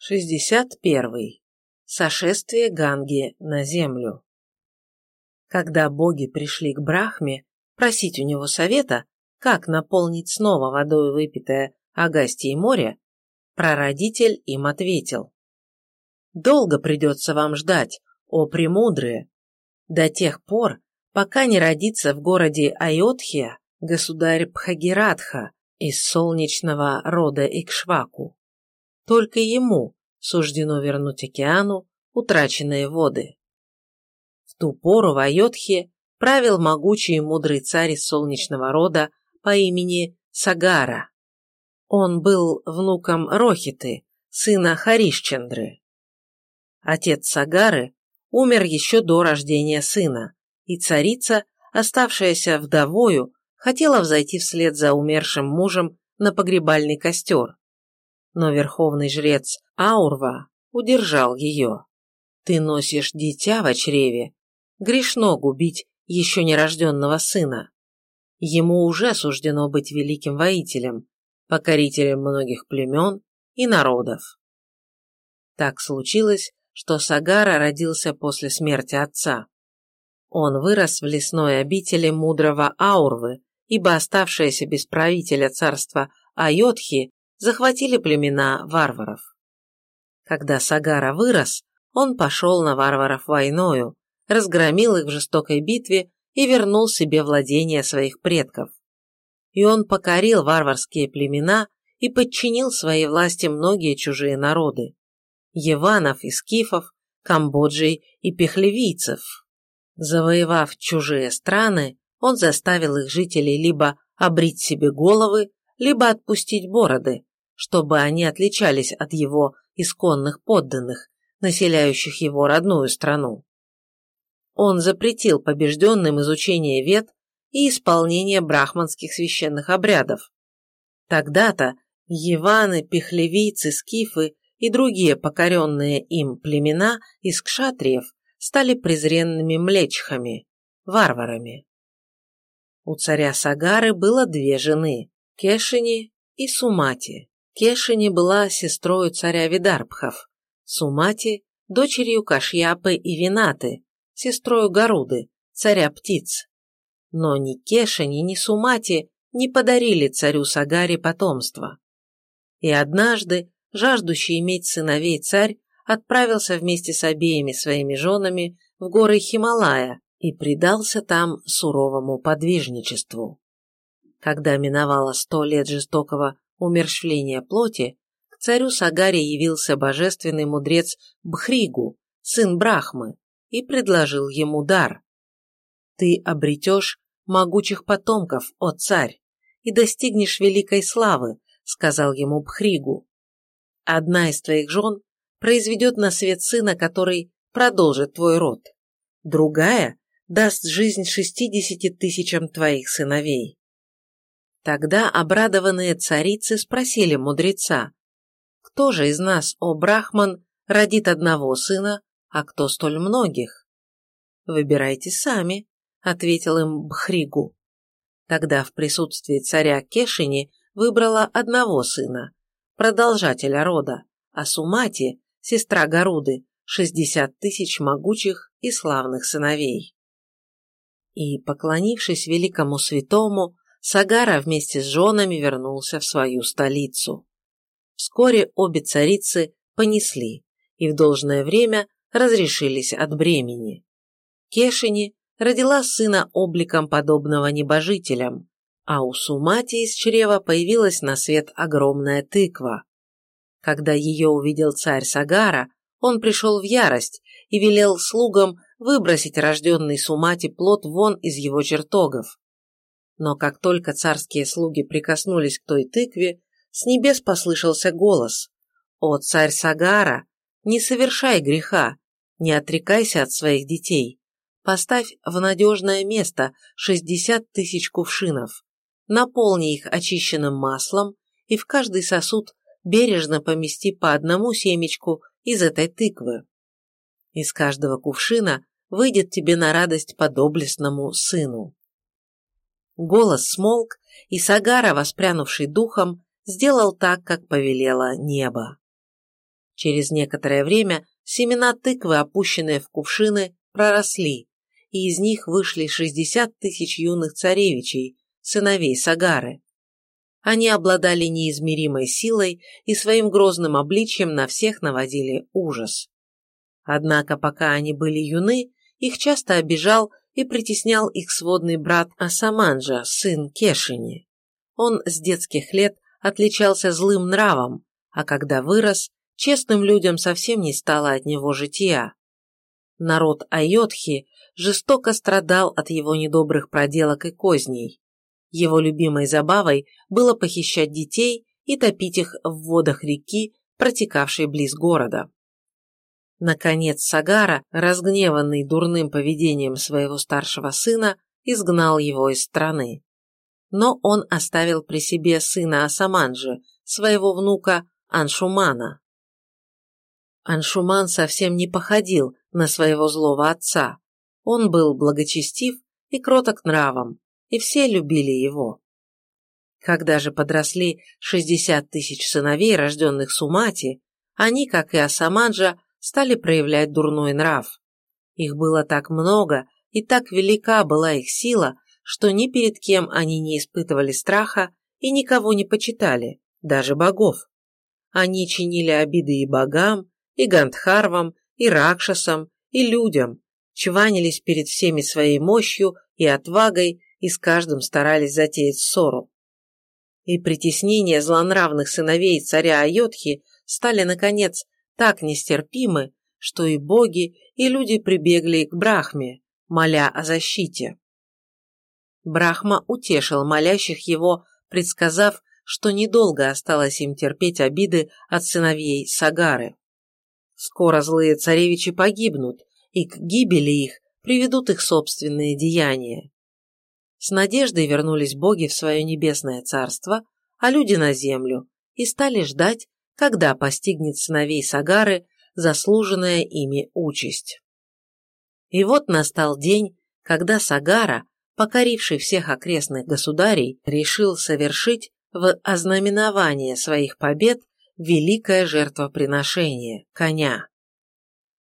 61. Сошествие Ганги на землю. Когда боги пришли к Брахме просить у него совета, как наполнить снова водой выпитое Агастии море, прародитель им ответил. «Долго придется вам ждать, о премудрые, до тех пор, пока не родится в городе Айотхия государь Пхагиратха из солнечного рода Икшваку. Только ему суждено вернуть океану утраченные воды. В ту пору в Айотхе правил могучий и мудрый царь из солнечного рода по имени Сагара. Он был внуком Рохиты, сына Харишчандры. Отец Сагары умер еще до рождения сына, и царица, оставшаяся вдовою, хотела взойти вслед за умершим мужем на погребальный костер но верховный жрец Аурва удержал ее. «Ты носишь дитя в чреве. Грешно губить еще нерожденного сына. Ему уже суждено быть великим воителем, покорителем многих племен и народов». Так случилось, что Сагара родился после смерти отца. Он вырос в лесной обители мудрого Аурвы, ибо оставшееся без правителя царства Айотхи захватили племена варваров. Когда Сагара вырос, он пошел на варваров войною, разгромил их в жестокой битве и вернул себе владения своих предков. И он покорил варварские племена и подчинил своей власти многие чужие народы – Еванов и Скифов, Камбоджей и Пехлевийцев. Завоевав чужие страны, он заставил их жителей либо обрить себе головы, либо отпустить бороды, чтобы они отличались от его исконных подданных, населяющих его родную страну. Он запретил побежденным изучение вет и исполнение брахманских священных обрядов. Тогда-то Еваны, Пехлевийцы, Скифы и другие покоренные им племена из кшатриев стали презренными млечхами, варварами. У царя Сагары было две жены – Кешини и Сумати. Кешини была сестрой царя Видарбхов, Сумати – дочерью Кашьяпы и Винаты, сестрой Гаруды, царя птиц. Но ни Кешини, ни Сумати не подарили царю Сагаре потомство. И однажды, жаждущий иметь сыновей царь, отправился вместе с обеими своими женами в горы Хималая и предался там суровому подвижничеству. Когда миновало сто лет жестокого умерщвления плоти, к царю Сагаре явился божественный мудрец Бхригу, сын Брахмы, и предложил ему дар. «Ты обретешь могучих потомков, о царь, и достигнешь великой славы», сказал ему Бхригу. «Одна из твоих жен произведет на свет сына, который продолжит твой род. Другая даст жизнь шестидесяти тысячам твоих сыновей. Тогда обрадованные царицы спросили мудреца, «Кто же из нас, о Брахман, родит одного сына, а кто столь многих?» «Выбирайте сами», — ответил им Бхригу. Тогда в присутствии царя Кешини выбрала одного сына, продолжателя рода, а Сумати, сестра Гаруды, шестьдесят тысяч могучих и славных сыновей. И, поклонившись великому святому, Сагара вместе с женами вернулся в свою столицу. Вскоре обе царицы понесли и в должное время разрешились от бремени. Кешини родила сына обликом подобного небожителям, а у Сумати из чрева появилась на свет огромная тыква. Когда ее увидел царь Сагара, он пришел в ярость и велел слугам выбросить рожденный Сумати плод вон из его чертогов. Но как только царские слуги прикоснулись к той тыкве, с небес послышался голос. «О, царь Сагара, не совершай греха, не отрекайся от своих детей. Поставь в надежное место шестьдесят тысяч кувшинов, наполни их очищенным маслом и в каждый сосуд бережно помести по одному семечку из этой тыквы. Из каждого кувшина выйдет тебе на радость по доблестному сыну. Голос смолк, и Сагара, воспрянувший духом, сделал так, как повелело небо. Через некоторое время семена тыквы, опущенные в кувшины, проросли, и из них вышли 60 тысяч юных царевичей, сыновей Сагары. Они обладали неизмеримой силой и своим грозным обличием на всех наводили ужас. Однако, пока они были юны, их часто обижал и притеснял их сводный брат Асаманджа, сын Кешини. Он с детских лет отличался злым нравом, а когда вырос, честным людям совсем не стало от него жития. Народ Айотхи жестоко страдал от его недобрых проделок и козней. Его любимой забавой было похищать детей и топить их в водах реки, протекавшей близ города. Наконец Сагара, разгневанный дурным поведением своего старшего сына, изгнал его из страны. Но он оставил при себе сына Асаманджи, своего внука Аншумана. Аншуман совсем не походил на своего злого отца. Он был благочестив и кроток нравом, и все любили его. Когда же подросли 60 тысяч сыновей, рожденных Сумати, они, как и Асаманджа, стали проявлять дурной нрав. Их было так много, и так велика была их сила, что ни перед кем они не испытывали страха и никого не почитали, даже богов. Они чинили обиды и богам, и Гандхарвам, и Ракшасам, и людям, чванились перед всеми своей мощью и отвагой и с каждым старались затеять ссору. И притеснения злонравных сыновей царя Айотхи стали, наконец, так нестерпимы, что и боги, и люди прибегли к Брахме, моля о защите. Брахма утешил молящих его, предсказав, что недолго осталось им терпеть обиды от сыновей Сагары. Скоро злые царевичи погибнут, и к гибели их приведут их собственные деяния. С надеждой вернулись боги в свое небесное царство, а люди на землю, и стали ждать, когда постигнет сыновей Сагары заслуженная ими участь. И вот настал день, когда Сагара, покоривший всех окрестных государей, решил совершить в ознаменование своих побед великое жертвоприношение – коня.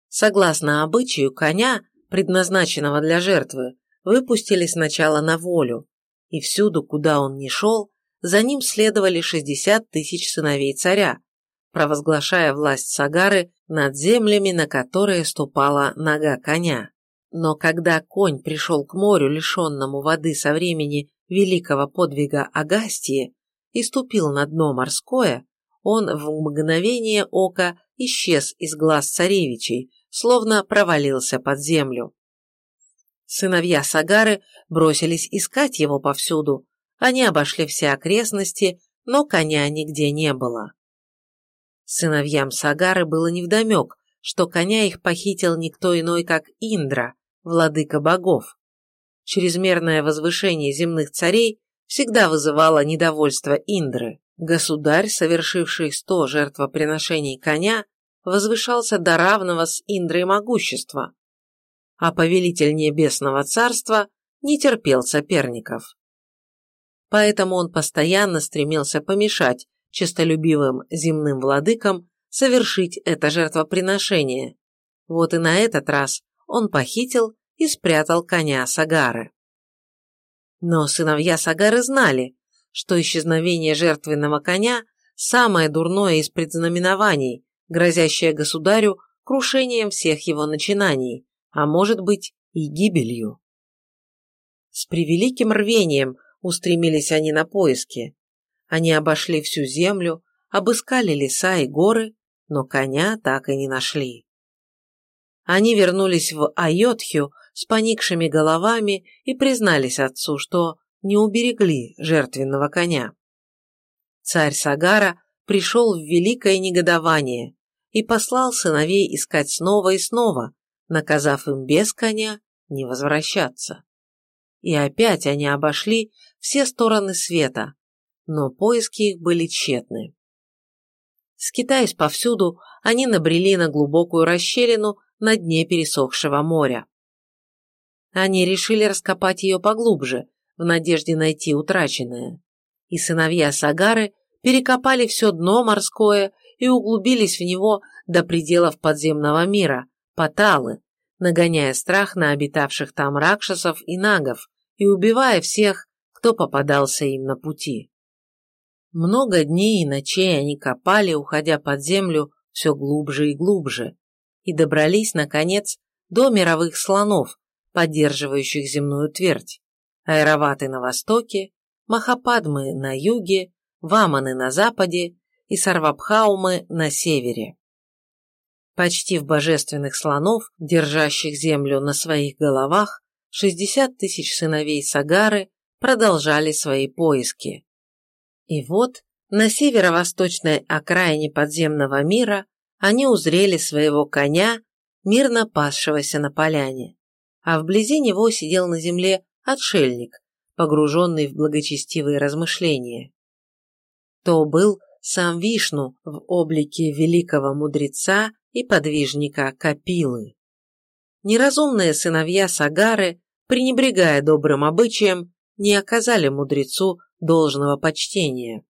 Согласно обычаю, коня, предназначенного для жертвы, выпустили сначала на волю, и всюду, куда он ни шел, за ним следовали 60 тысяч сыновей царя, провозглашая власть Сагары над землями, на которые ступала нога коня. Но когда конь пришел к морю, лишенному воды со времени великого подвига Агастии, и ступил на дно морское, он в мгновение ока исчез из глаз царевичей, словно провалился под землю. Сыновья Сагары бросились искать его повсюду. Они обошли все окрестности, но коня нигде не было. Сыновьям Сагары было невдомек, что коня их похитил никто иной, как Индра, владыка богов. Чрезмерное возвышение земных царей всегда вызывало недовольство Индры. Государь, совершивший сто жертвоприношений коня, возвышался до равного с Индрой могущества, а повелитель Небесного Царства не терпел соперников. Поэтому он постоянно стремился помешать честолюбивым земным владыкам совершить это жертвоприношение. Вот и на этот раз он похитил и спрятал коня Сагары. Но сыновья Сагары знали, что исчезновение жертвенного коня – самое дурное из предзнаменований, грозящее государю крушением всех его начинаний, а может быть и гибелью. С превеликим рвением устремились они на поиски. Они обошли всю землю, обыскали леса и горы, но коня так и не нашли. Они вернулись в Айотхю с поникшими головами и признались отцу, что не уберегли жертвенного коня. Царь Сагара пришел в великое негодование и послал сыновей искать снова и снова, наказав им без коня не возвращаться. И опять они обошли все стороны света, но поиски их были тщетны. Скитаясь повсюду, они набрели на глубокую расщелину на дне пересохшего моря. Они решили раскопать ее поглубже, в надежде найти утраченное. И сыновья Сагары перекопали все дно морское и углубились в него до пределов подземного мира, Паталы, нагоняя страх на обитавших там ракшасов и нагов и убивая всех, кто попадался им на пути. Много дней и ночей они копали, уходя под землю все глубже и глубже, и добрались, наконец, до мировых слонов, поддерживающих земную твердь, Айраваты на востоке, Махападмы на юге, Ваманы на западе и Сарвабхаумы на севере. Почти в божественных слонов, держащих землю на своих головах, 60 тысяч сыновей Сагары продолжали свои поиски. И вот на северо-восточной окраине подземного мира они узрели своего коня, мирно пасшегося на поляне, а вблизи него сидел на земле отшельник, погруженный в благочестивые размышления. То был сам Вишну в облике великого мудреца и подвижника Капилы. Неразумные сыновья Сагары, пренебрегая добрым обычаем, не оказали мудрецу должного почтения.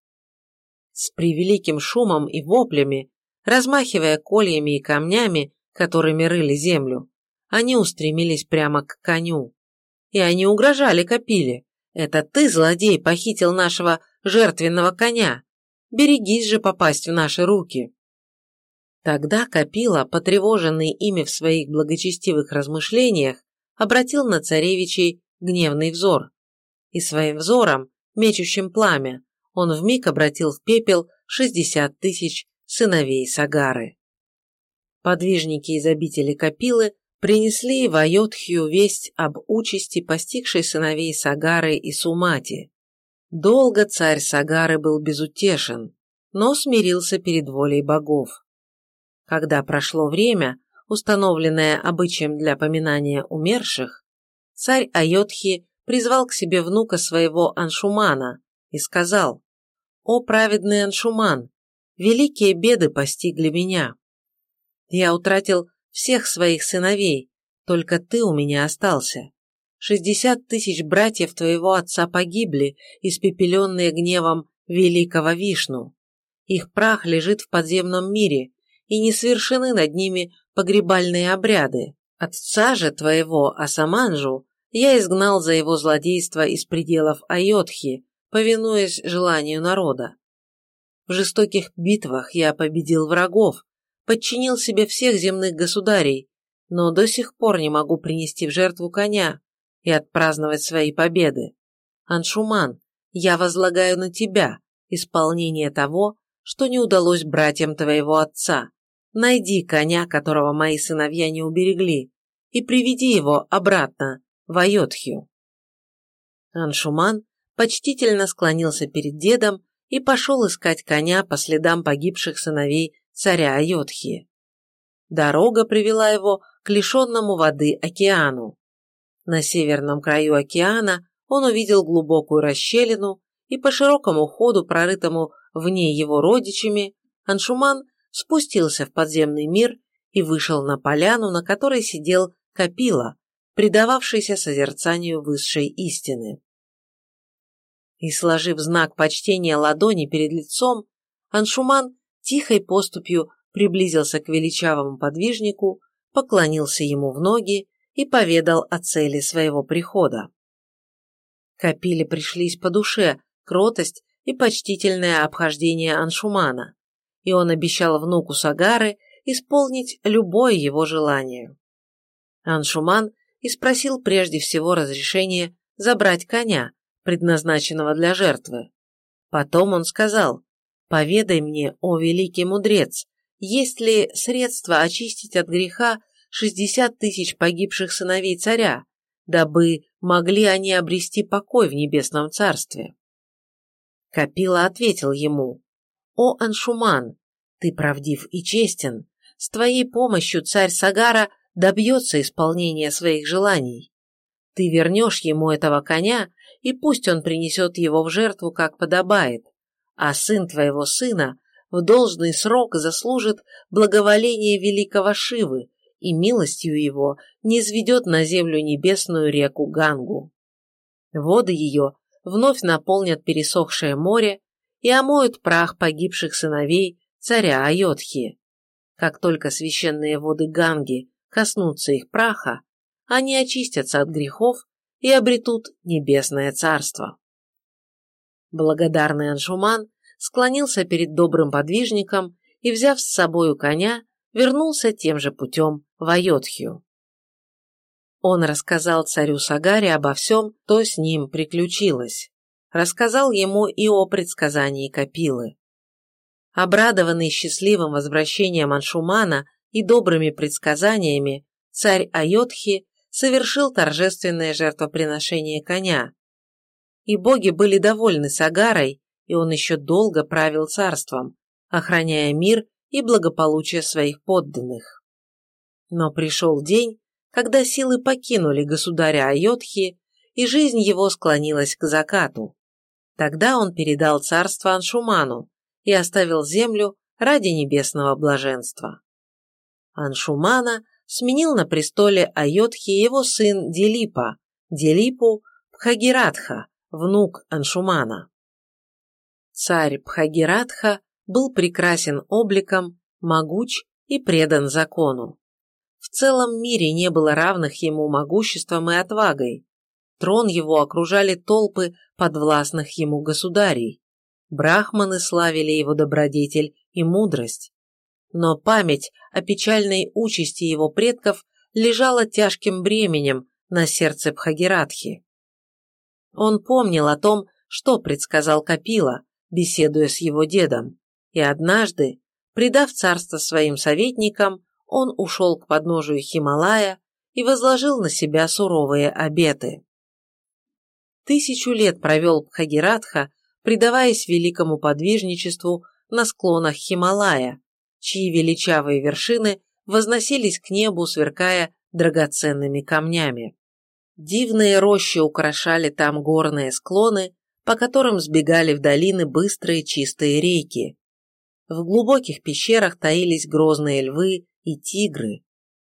С превеликим шумом и воплями, размахивая кольями и камнями, которыми рыли землю, они устремились прямо к коню. И они угрожали Капиле. «Это ты, злодей, похитил нашего жертвенного коня. Берегись же попасть в наши руки». Тогда Капила, потревоженный ими в своих благочестивых размышлениях, обратил на царевичей гневный взор. И своим взором, мечущим пламя, он вмиг обратил в пепел шестьдесят тысяч сыновей Сагары. Подвижники из обители Капилы принесли в Айотхию весть об участи постигшей сыновей Сагары и Сумати. Долго царь Сагары был безутешен, но смирился перед волей богов. Когда прошло время, установленное обычаем для поминания умерших, царь Айотхи призвал к себе внука своего Аншумана и сказал, «О праведный Аншуман, великие беды постигли меня. Я утратил всех своих сыновей, только ты у меня остался. Шестьдесят тысяч братьев твоего отца погибли, испепеленные гневом великого Вишну. Их прах лежит в подземном мире, и не совершены над ними погребальные обряды. Отца же твоего, Асаманжу, я изгнал за его злодейство из пределов Айотхи, повинуясь желанию народа. В жестоких битвах я победил врагов, подчинил себе всех земных государей, но до сих пор не могу принести в жертву коня и отпраздновать свои победы. Аншуман, я возлагаю на тебя исполнение того, что не удалось братьям твоего отца. Найди коня, которого мои сыновья не уберегли, и приведи его обратно в Айотхию. Аншуман почтительно склонился перед дедом и пошел искать коня по следам погибших сыновей царя Айотхии. Дорога привела его к лишенному воды океану. На северном краю океана он увидел глубокую расщелину, и по широкому ходу, прорытому в ней его родичами, Аншуман спустился в подземный мир и вышел на поляну, на которой сидел Капила, предававшийся созерцанию высшей истины. И, сложив знак почтения ладони перед лицом, Аншуман тихой поступью приблизился к величавому подвижнику, поклонился ему в ноги и поведал о цели своего прихода. Капиле пришлись по душе кротость и почтительное обхождение Аншумана и он обещал внуку Сагары исполнить любое его желание. Аншуман и спросил прежде всего разрешение забрать коня, предназначенного для жертвы. Потом он сказал, «Поведай мне, о великий мудрец, есть ли средства очистить от греха шестьдесят тысяч погибших сыновей царя, дабы могли они обрести покой в небесном царстве?» Капила ответил ему, «О, Аншуман, ты правдив и честен. С твоей помощью царь Сагара добьется исполнения своих желаний. Ты вернешь ему этого коня, и пусть он принесет его в жертву, как подобает, а сын твоего сына в должный срок заслужит благоволение великого Шивы и милостью его не изведет на землю небесную реку Гангу. Воды ее вновь наполнят пересохшее море, и омоют прах погибших сыновей царя Айотхи. Как только священные воды Ганги коснутся их праха, они очистятся от грехов и обретут небесное царство. Благодарный Аншуман склонился перед добрым подвижником и, взяв с собою коня, вернулся тем же путем в Айотхию. Он рассказал царю Сагаре обо всем, что с ним приключилось. Рассказал ему и о предсказании Капилы. Обрадованный счастливым возвращением Аншумана и добрыми предсказаниями, царь Айотхи совершил торжественное жертвоприношение коня. И боги были довольны Сагарой, и он еще долго правил царством, охраняя мир и благополучие своих подданных. Но пришел день, когда силы покинули государя Айотхи, и жизнь его склонилась к закату. Тогда он передал царство Аншуману и оставил землю ради небесного блаженства. Аншумана сменил на престоле Айотхи его сын Делипа, Делипу Пхагиратха, внук Аншумана. Царь Пхагиратха был прекрасен обликом, могуч и предан закону. В целом мире не было равных ему могуществом и отвагой. Трон его окружали толпы подвластных ему государей. Брахманы славили его добродетель и мудрость. Но память о печальной участи его предков лежала тяжким бременем на сердце Бхагиратхи. Он помнил о том, что предсказал Капила, беседуя с его дедом, и однажды, предав царство своим советникам, он ушел к подножию Хималая и возложил на себя суровые обеты. Тысячу лет провел Бхагиратха, предаваясь великому подвижничеству на склонах Хималая, чьи величавые вершины возносились к небу, сверкая драгоценными камнями. Дивные рощи украшали там горные склоны, по которым сбегали в долины быстрые чистые реки. В глубоких пещерах таились грозные львы и тигры.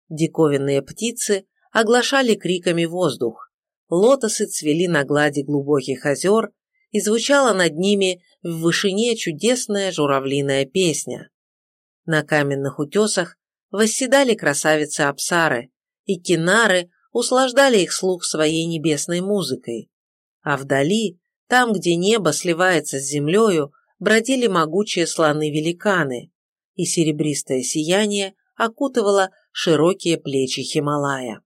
Диковинные птицы оглашали криками воздух. Лотосы цвели на глади глубоких озер, и звучала над ними в вышине чудесная журавлиная песня. На каменных утесах восседали красавицы Апсары, и кинары услаждали их слух своей небесной музыкой. А вдали, там, где небо сливается с землею, бродили могучие слоны-великаны, и серебристое сияние окутывало широкие плечи Хималая.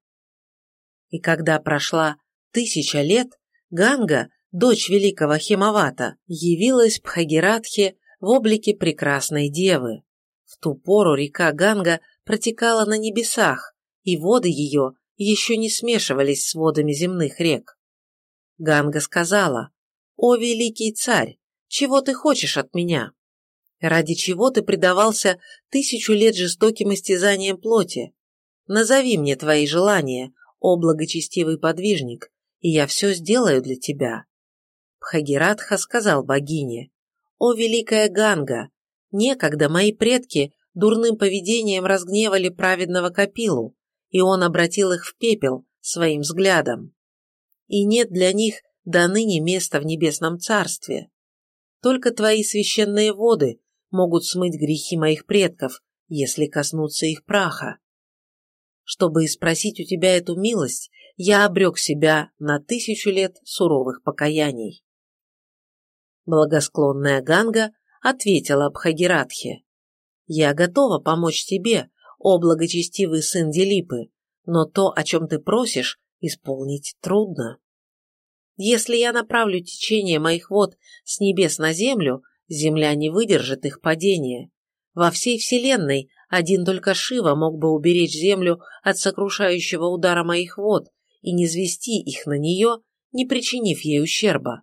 И когда прошла тысяча лет, Ганга, дочь великого Химавата, явилась Бхагиратхе в облике прекрасной девы. В ту пору река Ганга протекала на небесах, и воды ее еще не смешивались с водами земных рек. Ганга сказала, «О, великий царь, чего ты хочешь от меня? Ради чего ты предавался тысячу лет жестоким истязаниям плоти? Назови мне твои желания, о благочестивый подвижник, и я все сделаю для тебя». Бхагиратха сказал богине, «О, великая Ганга, некогда мои предки дурным поведением разгневали праведного Капилу, и он обратил их в пепел своим взглядом. И нет для них до ныне места в небесном царстве. Только твои священные воды могут смыть грехи моих предков, если коснуться их праха. Чтобы испросить у тебя эту милость, я обрек себя на тысячу лет суровых покаяний. Благосклонная Ганга ответила Бхагиратхе. «Я готова помочь тебе, о благочестивый сын Делипы, но то, о чем ты просишь, исполнить трудно. Если я направлю течение моих вод с небес на землю, земля не выдержит их падения. Во всей вселенной один только Шива мог бы уберечь землю от сокрушающего удара моих вод и не звести их на нее, не причинив ей ущерба.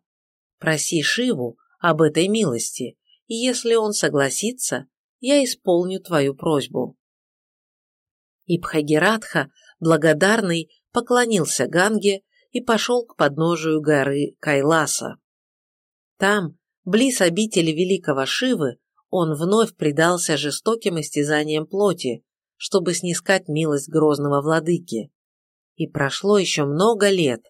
Проси Шиву об этой милости, и если он согласится, я исполню твою просьбу. И Бхагиратха, благодарный, поклонился Ганге и пошел к подножию горы Кайласа. Там, близ обители великого Шивы, он вновь предался жестоким истязаниям плоти, чтобы снискать милость грозного владыки. И прошло еще много лет,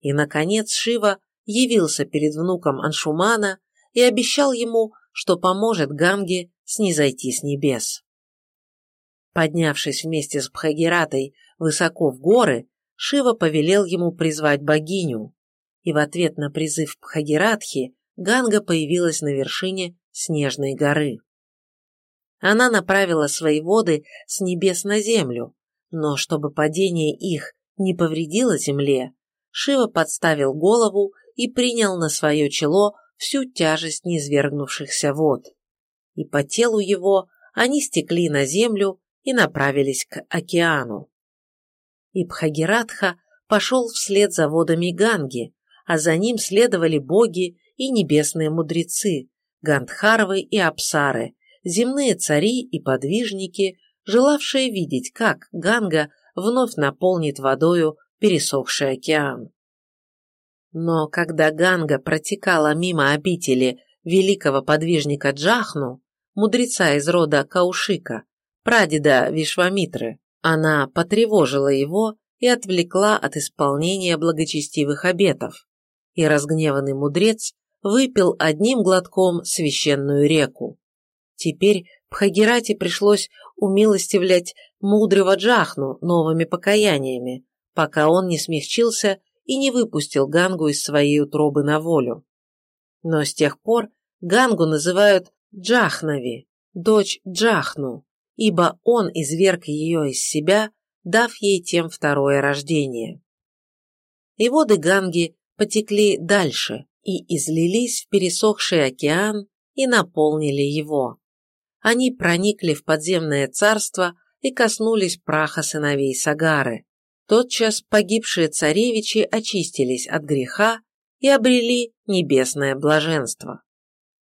и, наконец, Шива явился перед внуком Аншумана и обещал ему, что поможет Ганге снизойти с небес. Поднявшись вместе с Бхагиратой высоко в горы, Шива повелел ему призвать богиню, и в ответ на призыв Бхагиратхи Ганга появилась на вершине Снежной горы. Она направила свои воды с небес на землю, но чтобы падение их не повредило земле, Шива подставил голову и принял на свое чело всю тяжесть низвергнувшихся вод. И по телу его они стекли на землю и направились к океану. И Бхагиратха пошел вслед за водами Ганги, а за ним следовали боги и небесные мудрецы, Гандхарвы и Апсары, земные цари и подвижники, желавшие видеть, как Ганга вновь наполнит водою пересохший океан. Но когда Ганга протекала мимо обители великого подвижника Джахну, мудреца из рода Каушика, прадеда Вишвамитры, она потревожила его и отвлекла от исполнения благочестивых обетов, и разгневанный мудрец выпил одним глотком священную реку. Теперь Бхагирате пришлось умилостивлять мудрого Джахну новыми покаяниями, пока он не смягчился и не выпустил Гангу из своей утробы на волю. Но с тех пор Гангу называют Джахнави, дочь Джахну, ибо он изверг ее из себя, дав ей тем второе рождение. И воды Ганги потекли дальше и излились в пересохший океан и наполнили его они проникли в подземное царство и коснулись праха сыновей Сагары. Тотчас погибшие царевичи очистились от греха и обрели небесное блаженство.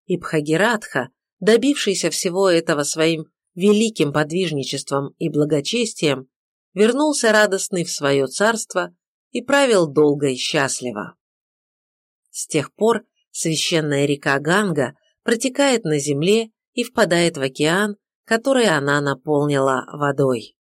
И Бхагиратха, добившийся всего этого своим великим подвижничеством и благочестием, вернулся радостный в свое царство и правил долго и счастливо. С тех пор священная река Ганга протекает на земле и впадает в океан, который она наполнила водой.